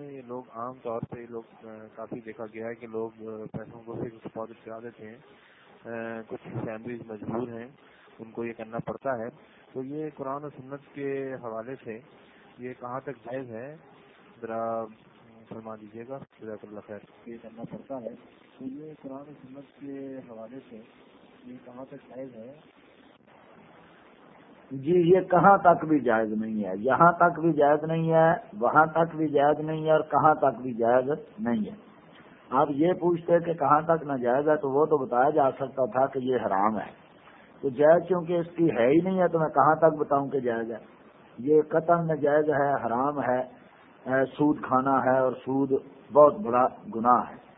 میں یہ لوگ عام طور پہ لوگ کافی دیکھا گیا ہے کہ لوگ پیسوں کو صرف ڈپازٹ کرا دیتے ہیں۔ کچھ فیملیز مجبور ہیں، ان کو یہ کرنا پڑتا ہے۔ تو یہ قرآن و سنت کے حوالے سے یہ کہاں تک جائز ہے، ذرا فرما دیجیے گا۔ جزاک اللہ خیر۔ یہ کرنا پڑتا ہے۔ تو یہ قرآن و سنت کے حوالے سے یہ کہاں تک جائز ہے جی یہ کہاں تک بھی جائز نہیں ہے۔ یہاں تک بھی جائز نہیں ہے، وہاں تک بھی جائز نہیں ہے اور کہاں تک بھی جائز نہیں ہے۔ آپ یہ پوچھتے کہ کہاں تک نہ جائز ہے تو وہ تو بتایا جا سکتا تھا کہ یہ حرام ہے۔ تو جائز چونکہ اس کی ہے ہی نہیں ہے تو میں کہاں تک بتاؤں کہ جائز ہے۔ یہ قطر میں جائز ہے، حرام ہے، سود کھانا ہے اور سود بہت بڑا گناہ ہے۔